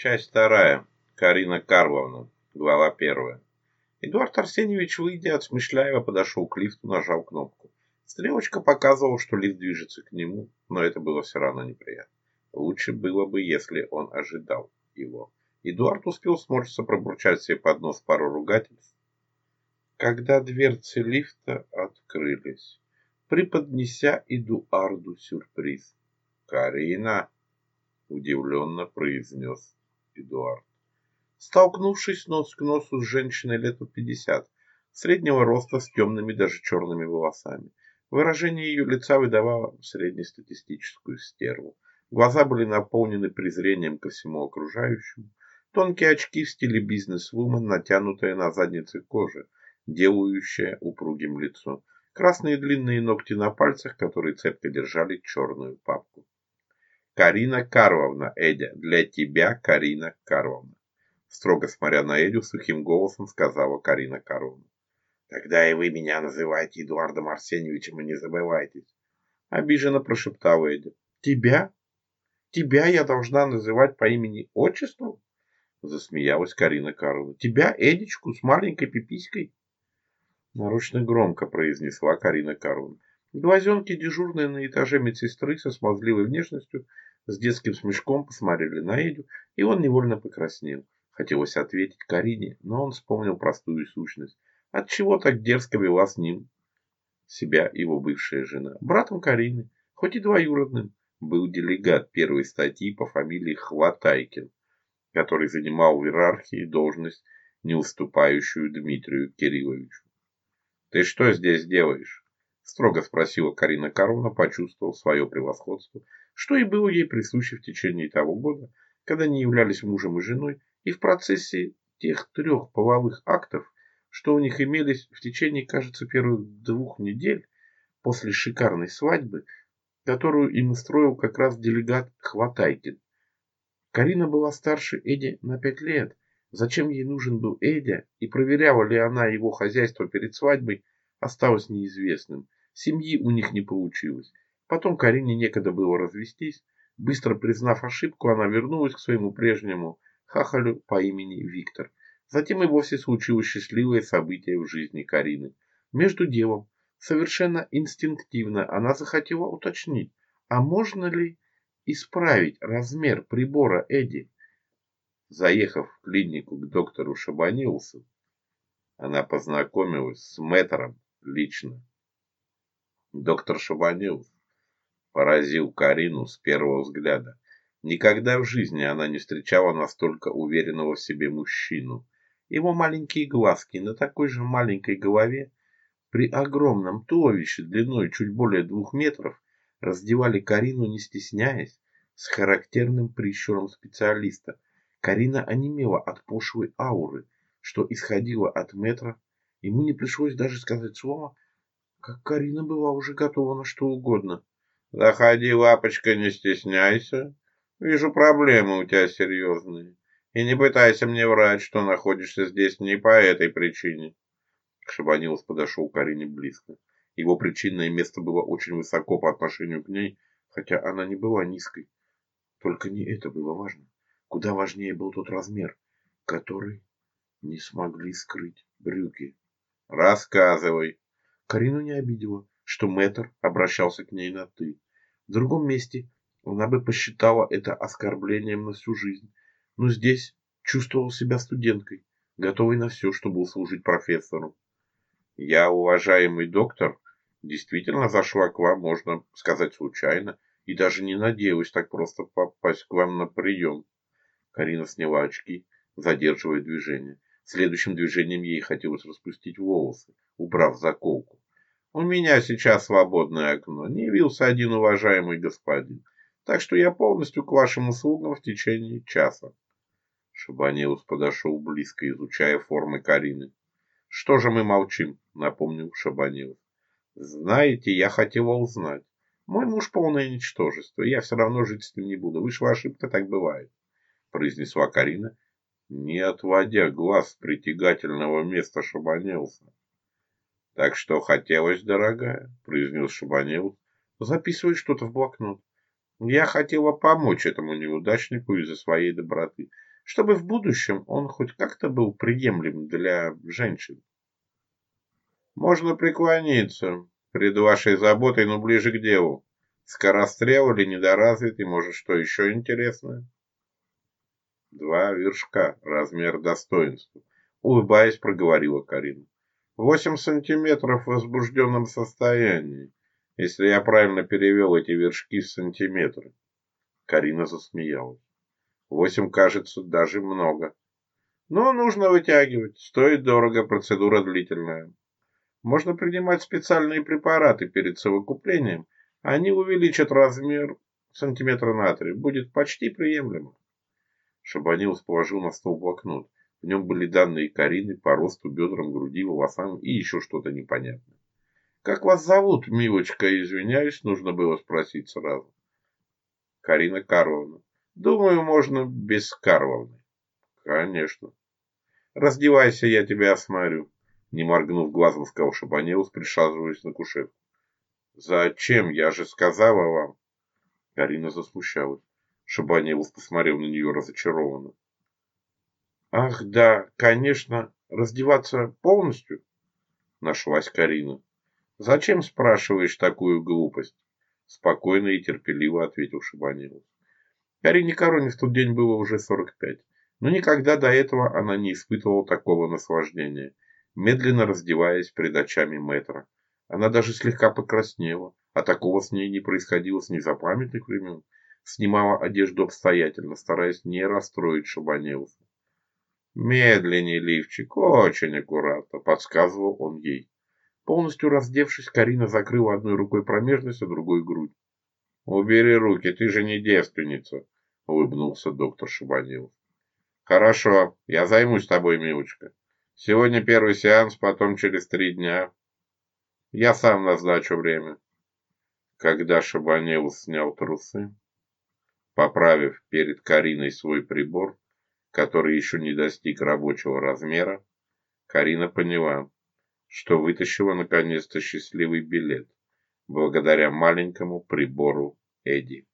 Часть вторая. Карина Карловна. Глава первая. Эдуард Арсеньевич, выйдя от Смешляева, подошел к лифту, нажал кнопку. Стрелочка показывала, что лифт движется к нему, но это было все равно неприятно. Лучше было бы, если он ожидал его. Эдуард успел сморщиться пробурчать себе под нос пару ругательств, когда дверцы лифта открылись, преподнеся Эдуарду сюрприз. «Карина!» — удивленно произнес Эдуард. Столкнувшись нос к носу с женщиной лет под пятьдесят, среднего роста с темными даже черными волосами, выражение ее лица выдавало среднестатистическую стерву. Глаза были наполнены презрением ко всему окружающему, тонкие очки в стиле бизнес-вумен, натянутые на заднице кожи, делающая упругим лицо, красные длинные ногти на пальцах, которые цепко держали черную папку. Карина Карловна, Эдя, для тебя, Карина Карловна. Строго смотря на Эдю, сухим голосом сказала Карина Карловна. Тогда и вы меня называете Эдуардом Арсеньевичем и не забывайтесь. Обиженно прошептала Эдя. Тебя? Тебя я должна называть по имени-отчеству? Засмеялась Карина Карловна. Тебя, Эдичку, с маленькой пиписькой? Нарочно громко произнесла Карина Карловна. Глазенки, дежурные на этаже медсестры со смазливой внешностью, с детским смешком посмотрели на Эдю, и он невольно покраснел. Хотелось ответить Карине, но он вспомнил простую сущность. От чего так дерзко вела с ним себя его бывшая жена? Братом Карины, хоть и двоюродным, был делегат первой статьи по фамилии Хватайкин, который занимал в иерархии должность, не уступающую Дмитрию Кирилловичу. «Ты что здесь делаешь?» строго спросила Карина Корона, почувствовав свое превосходство, что и было ей присуще в течение того года, когда они являлись мужем и женой, и в процессе тех трех половых актов, что у них имелись в течение, кажется, первых двух недель после шикарной свадьбы, которую им устроил как раз делегат Хватайкин. Карина была старше Эди на пять лет. Зачем ей нужен был Эдя и проверяла ли она его хозяйство перед свадьбой, осталось неизвестным. Семьи у них не получилось. Потом Карине некогда было развестись. Быстро признав ошибку, она вернулась к своему прежнему хахалю по имени Виктор. Затем и вовсе случилось счастливое событие в жизни Карины. Между делом, совершенно инстинктивно, она захотела уточнить, а можно ли исправить размер прибора Эдди? Заехав в клинику к доктору Шабанилсу, она познакомилась с мэтром лично. Доктор Шабанилов поразил Карину с первого взгляда. Никогда в жизни она не встречала настолько уверенного в себе мужчину. Его маленькие глазки на такой же маленькой голове при огромном туловище длиной чуть более двух метров раздевали Карину, не стесняясь, с характерным прищуром специалиста. Карина онемела от пошлой ауры, что исходило от метра. Ему не пришлось даже сказать слово – как Карина была уже готова на что угодно. «Заходи, лапочка, не стесняйся. Вижу, проблемы у тебя серьезные. И не пытайся мне врать, что находишься здесь не по этой причине». Шабанилов подошел к Карине близко. Его причинное место было очень высоко по отношению к ней, хотя она не была низкой. Только не это было важно. Куда важнее был тот размер, который не смогли скрыть брюки. «Рассказывай!» Карину не обидело, что мэтр обращался к ней на «ты». В другом месте она бы посчитала это оскорблением на всю жизнь, но здесь чувствовал себя студенткой, готовой на все, чтобы услужить профессору. «Я, уважаемый доктор, действительно зашла к вам, можно сказать, случайно, и даже не надеялась так просто попасть к вам на прием». Карина сняла очки, задерживая движение. Следующим движением ей хотелось распустить волосы, убрав заколку. «У меня сейчас свободное окно. Не явился один уважаемый господин. Так что я полностью к вашим услугам в течение часа». Шабанеус подошел близко, изучая формы Карины. «Что же мы молчим?» — напомнил Шабанеус. «Знаете, я хотела узнать. Мой муж полное ничтожество. Я все равно жить с ним не буду. Вышла ошибка так бывает», — произнесла Карина, не отводя глаз с притягательного места Шабанелса. — Так что хотелось, дорогая? — произнес Шабанелс, записывая что-то в блокнот. — Я хотела помочь этому неудачнику из-за своей доброты, чтобы в будущем он хоть как-то был приемлем для женщин. — Можно преклониться пред вашей заботой, но ближе к делу. Скорострел или недоразвитый, может, что еще интересное? — Два вершка, размер достоинства. Улыбаясь, проговорила Карина. Восемь сантиметров в возбужденном состоянии, если я правильно перевел эти вершки в сантиметры. Карина засмеялась. Восемь, кажется, даже много. Но нужно вытягивать. Стоит дорого, процедура длительная. Можно принимать специальные препараты перед совокуплением. Они увеличат размер сантиметра на три. Будет почти приемлемо. Шабанилов положил на стол блокнот. В нем были данные Карины по росту, бедрам, груди, волосам и еще что-то непонятное. «Как вас зовут, милочка?» «Извиняюсь, нужно было спросить сразу». «Карина Карловна». «Думаю, можно без Карловны». «Конечно». «Раздевайся, я тебя осмотрю», — не моргнув глазом, сказал Шабанеус, присаживаясь на кушетку. «Зачем? Я же сказала вам». Карина засмущалась. Шабанилов посмотрел на нее разочарованно. «Ах, да, конечно, раздеваться полностью?» — нашлась Карина. «Зачем спрашиваешь такую глупость?» — спокойно и терпеливо ответил Шабанилов. Карине Короне в тот день было уже 45, но никогда до этого она не испытывала такого наслаждения, медленно раздеваясь перед очами мэтра. Она даже слегка покраснела, а такого с ней не происходило с незапамятных времен снимала одежду обстоятельно, стараясь не расстроить шабанилову. «Медленнее, лифчик, очень аккуратно», — подсказывал он ей. Полностью раздевшись, Карина закрыла одной рукой промежность, а другой грудь. «Убери руки, ты же не девственница», — улыбнулся доктор Шабанилов. «Хорошо, я займусь тобой, милочка. Сегодня первый сеанс, потом через три дня. Я сам назначу время». Когда Шабанилов снял трусы, поправив перед Кариной свой прибор, который еще не достиг рабочего размера, Карина поняла, что вытащила наконец-то счастливый билет благодаря маленькому прибору Эдди.